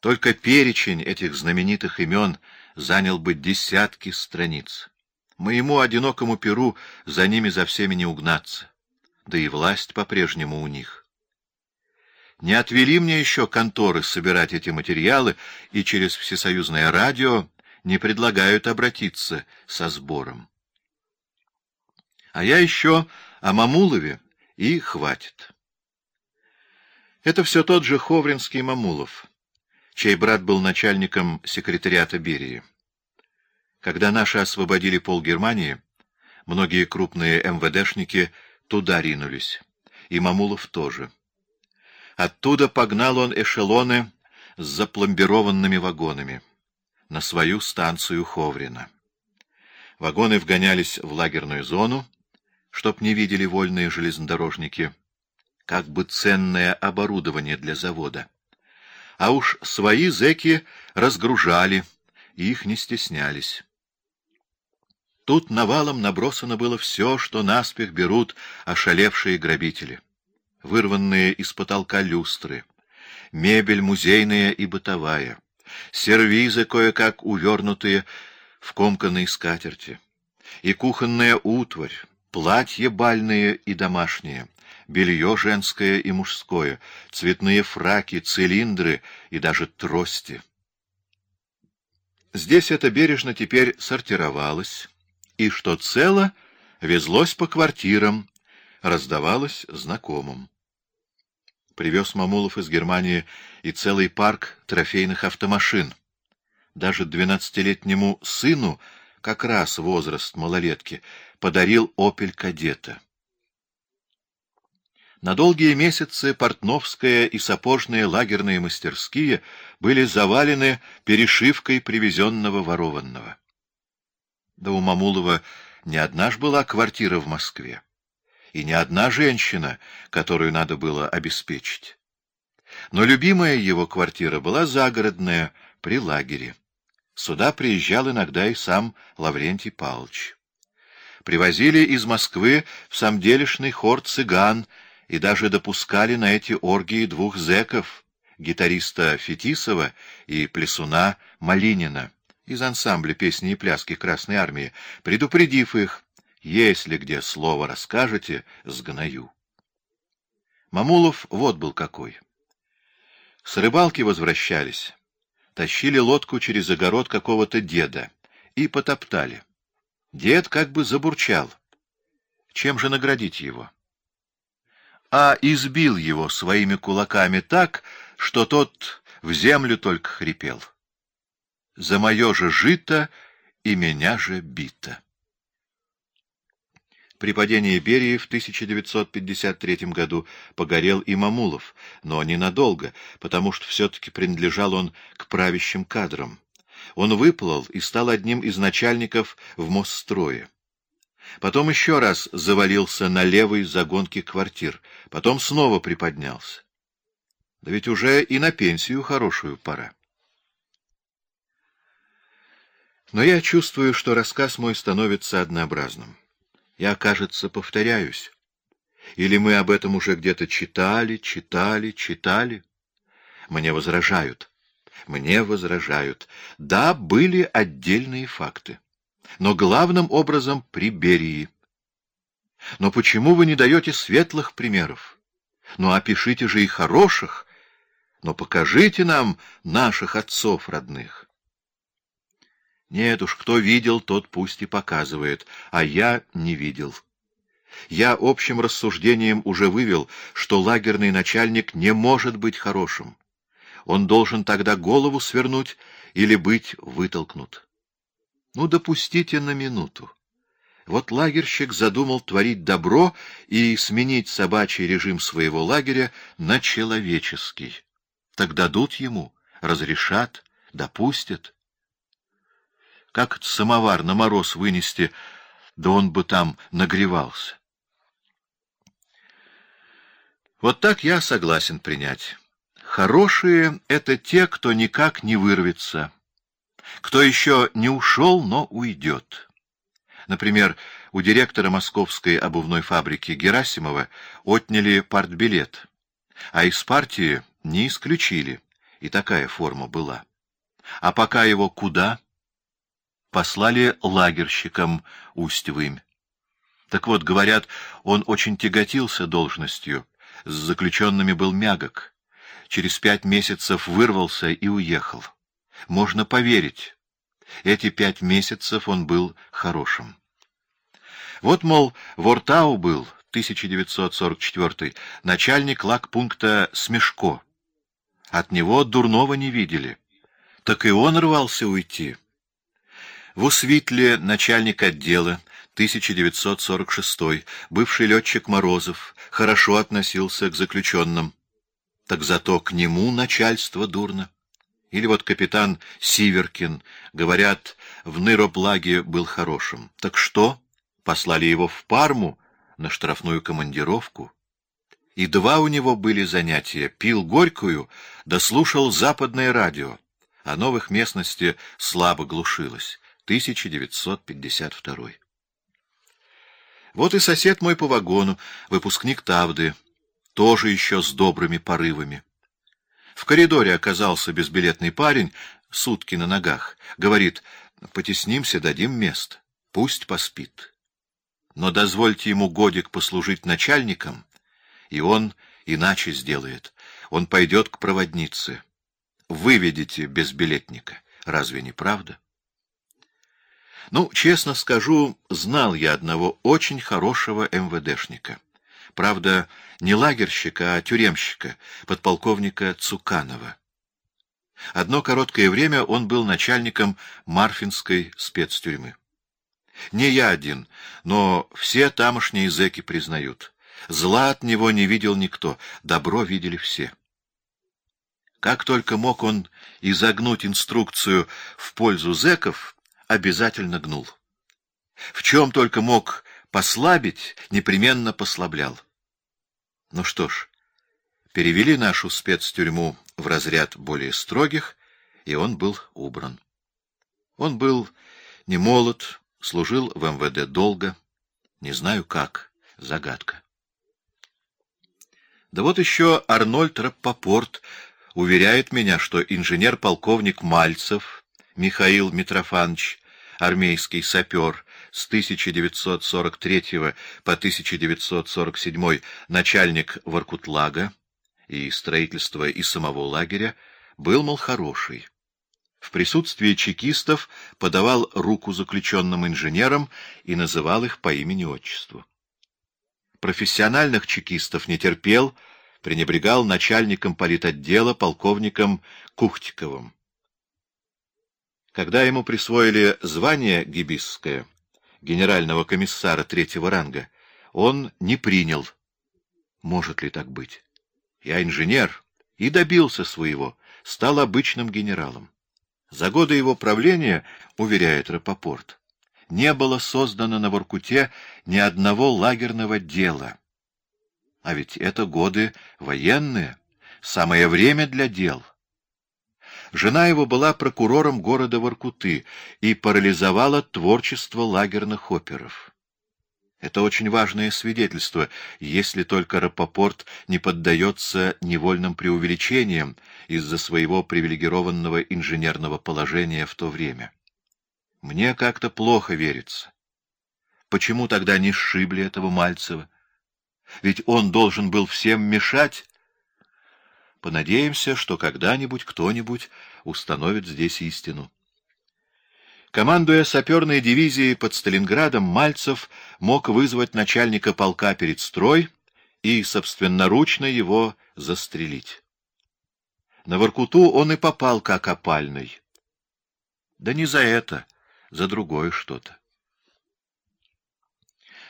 Только перечень этих знаменитых имен занял бы десятки страниц. Моему одинокому перу за ними за всеми не угнаться. Да и власть по-прежнему у них. Не отвели мне еще конторы собирать эти материалы, и через всесоюзное радио не предлагают обратиться со сбором. А я еще о Мамулове, и хватит. Это все тот же Ховринский Мамулов, чей брат был начальником секретариата Берии. Когда наши освободили пол Германии, многие крупные МВДшники туда ринулись, и Мамулов тоже. Оттуда погнал он эшелоны с запломбированными вагонами на свою станцию Ховрина. Вагоны вгонялись в лагерную зону, чтоб не видели вольные железнодорожники, как бы ценное оборудование для завода. А уж свои зэки разгружали, и их не стеснялись. Тут навалом набросано было все, что наспех берут ошалевшие грабители. Вырванные из потолка люстры, мебель музейная и бытовая, сервизы кое-как увернутые в комканной скатерти, и кухонная утварь, платья бальные и домашние, белье женское и мужское, цветные фраки, цилиндры и даже трости. Здесь это бережно теперь сортировалось, и, что цело, везлось по квартирам, раздавалось знакомым. Привез Мамулов из Германии и целый парк трофейных автомашин. Даже двенадцатилетнему сыну, как раз возраст малолетки, подарил «Опель Кадета». На долгие месяцы портновская и сапожные лагерные мастерские были завалены перешивкой привезенного ворованного. Да у Мамулова не одна ж была квартира в Москве, и не одна женщина, которую надо было обеспечить. Но любимая его квартира была загородная, при лагере. Сюда приезжал иногда и сам Лаврентий Павлович. Привозили из Москвы в самделишный хор цыган и даже допускали на эти оргии двух зэков, гитариста Фетисова и плясуна Малинина из ансамбля песни и пляски Красной Армии, предупредив их, если где слово расскажете, сгною. Мамулов вот был какой. С рыбалки возвращались, тащили лодку через огород какого-то деда и потоптали. Дед как бы забурчал. Чем же наградить его? А избил его своими кулаками так, что тот в землю только хрипел. За мое же жито и меня же бито. При падении Берии в 1953 году погорел и Мамулов, но ненадолго, потому что все-таки принадлежал он к правящим кадрам. Он выплыл и стал одним из начальников в Мосстрое. Потом еще раз завалился на левой загонке квартир, потом снова приподнялся. Да ведь уже и на пенсию хорошую пора. Но я чувствую, что рассказ мой становится однообразным. Я, кажется, повторяюсь. Или мы об этом уже где-то читали, читали, читали? Мне возражают. Мне возражают. Да, были отдельные факты. Но главным образом при Берии. Но почему вы не даете светлых примеров? Ну, опишите же и хороших. Но покажите нам наших отцов родных. Нет уж, кто видел, тот пусть и показывает, а я не видел. Я общим рассуждением уже вывел, что лагерный начальник не может быть хорошим. Он должен тогда голову свернуть или быть вытолкнут. Ну, допустите на минуту. Вот лагерщик задумал творить добро и сменить собачий режим своего лагеря на человеческий. Так дадут ему, разрешат, допустят как самовар на мороз вынести, да он бы там нагревался. Вот так я согласен принять. Хорошие — это те, кто никак не вырвется, кто еще не ушел, но уйдет. Например, у директора московской обувной фабрики Герасимова отняли партбилет, а из партии не исключили и такая форма была. А пока его куда? Послали лагерщикам Усть-Вымь. Так вот, говорят, он очень тяготился должностью, с заключенными был мягок. Через пять месяцев вырвался и уехал. Можно поверить. Эти пять месяцев он был хорошим. Вот, мол, Вортау был, 1944 начальник лагпункта Смешко. От него дурного не видели. Так и он рвался уйти. В Усвитле начальник отдела, 1946 бывший летчик Морозов, хорошо относился к заключенным. Так зато к нему начальство дурно. Или вот капитан Сиверкин, говорят, в Ныроплаге был хорошим. Так что? Послали его в Парму на штрафную командировку. И два у него были занятия. Пил горькую, да западное радио. О новых местности слабо глушилось. 1952. Вот и сосед мой по вагону, выпускник Тавды, тоже еще с добрыми порывами. В коридоре оказался безбилетный парень, сутки на ногах. Говорит, потеснимся, дадим место, пусть поспит. Но дозвольте ему годик послужить начальником, и он иначе сделает. Он пойдет к проводнице. Выведите безбилетника. Разве не правда? Ну, честно скажу, знал я одного очень хорошего МВДшника. Правда, не лагерщика, а тюремщика, подполковника Цуканова. Одно короткое время он был начальником Марфинской спецтюрьмы. Не я один, но все тамошние зэки признают. Зла от него не видел никто, добро видели все. Как только мог он изогнуть инструкцию в пользу зэков, обязательно гнул. В чем только мог послабить, непременно послаблял. Ну что ж, перевели нашу спецтюрьму в разряд более строгих, и он был убран. Он был не молод, служил в МВД долго, не знаю как, загадка. Да вот еще Арнольд Раппопорт уверяет меня, что инженер-полковник Мальцев Михаил Митрофанович, армейский сапер, с 1943 по 1947 начальник Воркутлага и строительства и самого лагеря, был, мол, хороший. В присутствии чекистов подавал руку заключенным инженерам и называл их по имени-отчеству. Профессиональных чекистов не терпел, пренебрегал начальником политотдела полковником Кухтиковым. Когда ему присвоили звание гибисское, генерального комиссара третьего ранга, он не принял. Может ли так быть? Я инженер и добился своего, стал обычным генералом. За годы его правления, уверяет Рапопорт, не было создано на Воркуте ни одного лагерного дела. А ведь это годы военные, самое время для дел. Жена его была прокурором города Воркуты и парализовала творчество лагерных оперов. Это очень важное свидетельство, если только Рапопорт не поддается невольным преувеличениям из-за своего привилегированного инженерного положения в то время. Мне как-то плохо верится. Почему тогда не сшибли этого Мальцева? Ведь он должен был всем мешать, Понадеемся, что когда-нибудь кто-нибудь установит здесь истину. Командуя саперной дивизией под Сталинградом, Мальцев мог вызвать начальника полка перед строй и собственноручно его застрелить. На Воркуту он и попал как опальный. Да не за это, за другое что-то.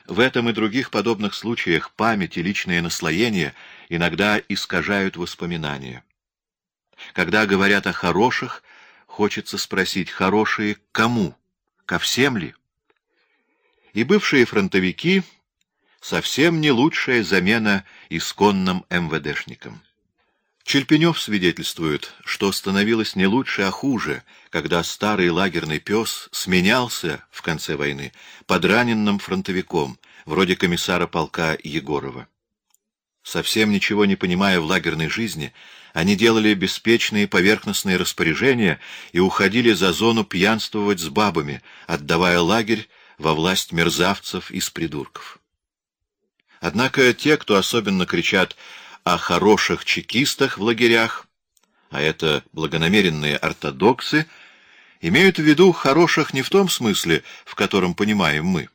В этом и других подобных случаях память и личное наслоение иногда искажают воспоминания. Когда говорят о хороших, хочется спросить, хорошие кому? Ко всем ли? И бывшие фронтовики — совсем не лучшая замена исконным МВДшникам. Чельпенев свидетельствует, что становилось не лучше, а хуже, когда старый лагерный пес сменялся в конце войны подраненным фронтовиком, вроде комиссара полка Егорова. Совсем ничего не понимая в лагерной жизни, Они делали беспечные поверхностные распоряжения и уходили за зону пьянствовать с бабами, отдавая лагерь во власть мерзавцев из придурков. Однако те, кто особенно кричат о хороших чекистах в лагерях, а это благонамеренные ортодоксы, имеют в виду хороших не в том смысле, в котором понимаем мы.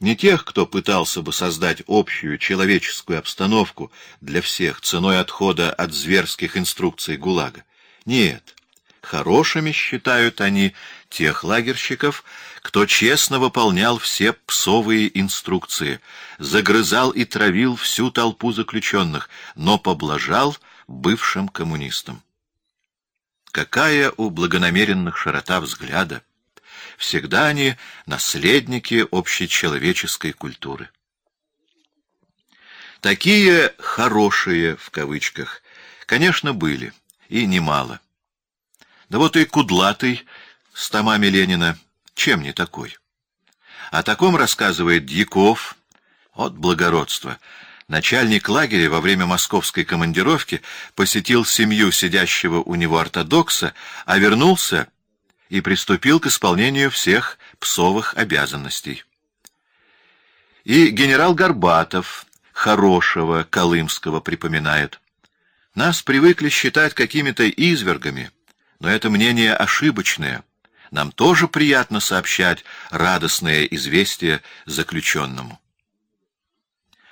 Не тех, кто пытался бы создать общую человеческую обстановку для всех ценой отхода от зверских инструкций ГУЛАГа. Нет, хорошими считают они тех лагерщиков, кто честно выполнял все псовые инструкции, загрызал и травил всю толпу заключенных, но поблажал бывшим коммунистам. Какая у благонамеренных широта взгляда! Всегда они наследники общечеловеческой культуры. Такие «хорошие» в кавычках, конечно, были, и немало. Да вот и Кудлатый с томами Ленина, чем не такой? О таком рассказывает Дьяков, от благородства. Начальник лагеря во время московской командировки посетил семью сидящего у него ортодокса, а вернулся и приступил к исполнению всех псовых обязанностей. И генерал Горбатов, хорошего, колымского, припоминает. Нас привыкли считать какими-то извергами, но это мнение ошибочное. Нам тоже приятно сообщать радостное известие заключенному.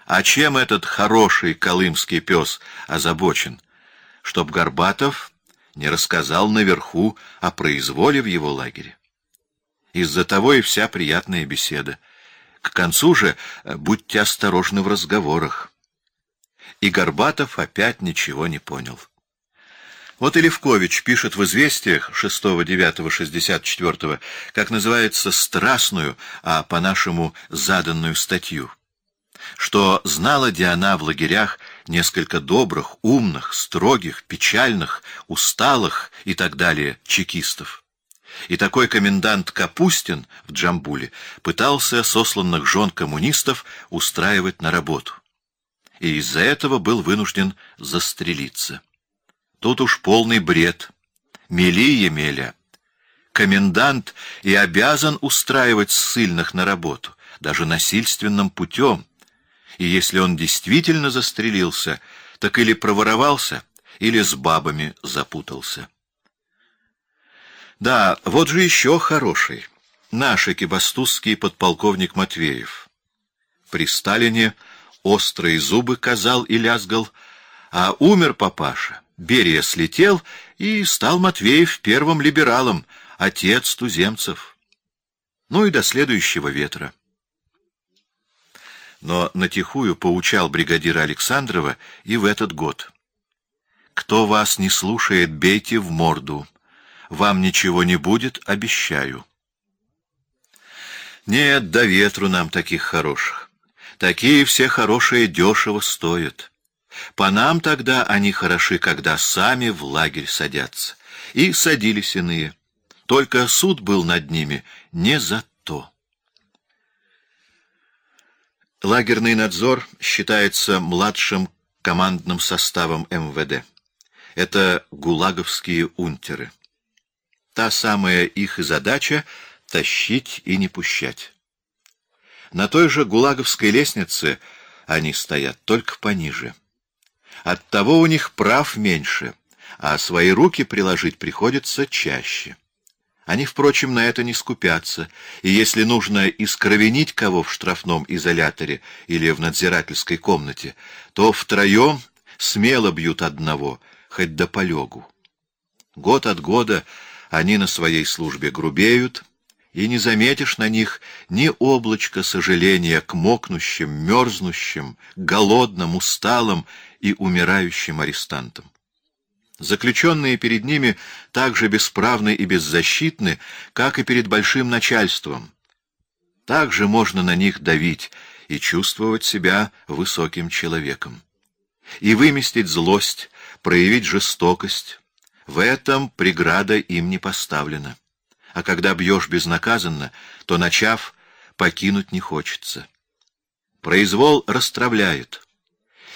А чем этот хороший колымский пес озабочен? Чтоб Горбатов не рассказал наверху о произволе в его лагере. Из-за того и вся приятная беседа. К концу же э, будьте осторожны в разговорах. И Горбатов опять ничего не понял. Вот и Левкович пишет в «Известиях» 6-9-64, как называется, страстную, а по-нашему заданную статью что знала Диана в лагерях несколько добрых, умных, строгих, печальных, усталых и так далее чекистов. И такой комендант Капустин в Джамбуле пытался сосланных жен коммунистов устраивать на работу. И из-за этого был вынужден застрелиться. Тут уж полный бред. Мели Емеля. Комендант и обязан устраивать ссыльных на работу, даже насильственным путем, и если он действительно застрелился, так или проворовался, или с бабами запутался. Да, вот же еще хороший. Наш экибастузский подполковник Матвеев. При Сталине острые зубы казал и лязгал, а умер папаша. Берия слетел, и стал Матвеев первым либералом, отец туземцев. Ну и до следующего ветра но натихую поучал бригадира Александрова и в этот год. «Кто вас не слушает, бейте в морду. Вам ничего не будет, обещаю». Нет, до ветру нам таких хороших. Такие все хорошие дешево стоят. По нам тогда они хороши, когда сами в лагерь садятся. И садились иные. Только суд был над ними не за то. Лагерный надзор считается младшим командным составом МВД. Это гулаговские унтеры. Та самая их задача — тащить и не пущать. На той же гулаговской лестнице они стоят, только пониже. Оттого у них прав меньше, а свои руки приложить приходится чаще. Они, впрочем, на это не скупятся, и если нужно искровенить кого в штрафном изоляторе или в надзирательской комнате, то втроем смело бьют одного, хоть до полегу. Год от года они на своей службе грубеют, и не заметишь на них ни облачка сожаления к мокнущим, мерзнущим, голодным, усталым и умирающим арестантам. Заключенные перед ними так же бесправны и беззащитны, как и перед большим начальством. Также можно на них давить и чувствовать себя высоким человеком. И выместить злость, проявить жестокость. В этом преграда им не поставлена. А когда бьешь безнаказанно, то, начав, покинуть не хочется. Произвол расстравляет,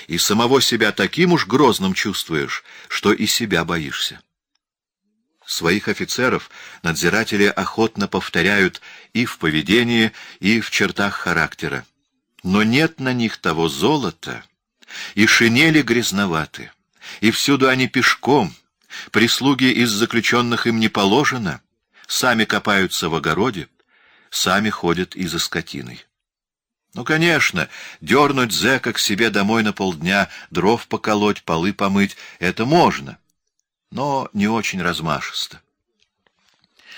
и самого себя таким уж грозным чувствуешь, что и себя боишься. Своих офицеров надзиратели охотно повторяют и в поведении, и в чертах характера. Но нет на них того золота, и шинели грязноваты, и всюду они пешком, прислуги из заключенных им не положено, сами копаются в огороде, сами ходят и за скотиной. Ну, конечно, дернуть зэка к себе домой на полдня, дров поколоть, полы помыть — это можно, но не очень размашисто.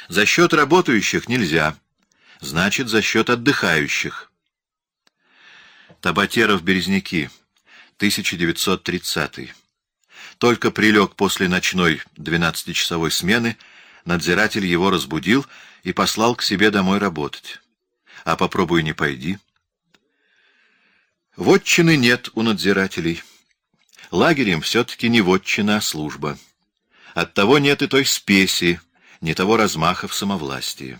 За счет работающих нельзя, значит, за счет отдыхающих. Табатеров-Березники, 1930 Только прилег после ночной двенадцатичасовой смены, надзиратель его разбудил и послал к себе домой работать. А попробуй не пойди. Вотчины нет у надзирателей. Лагерем все-таки не вотчина, а служба. Оттого нет и той спеси, ни того размаха в самовластии.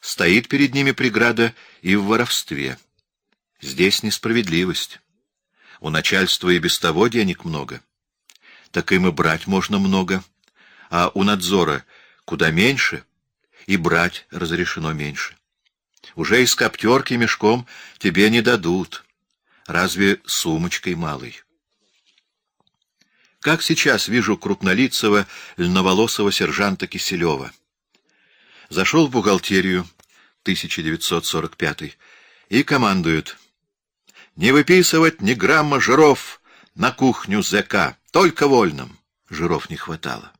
Стоит перед ними преграда и в воровстве. Здесь несправедливость. У начальства и без того денег много. Так им и брать можно много, а у надзора куда меньше, и брать разрешено меньше. Уже из коптерки мешком тебе не дадут разве сумочкой малой. Как сейчас вижу крупнолицего, льноволосого сержанта Киселева. Зашел в бухгалтерию, 1945 и командует. Не выписывать ни грамма жиров на кухню ЗК, только вольным. Жиров не хватало.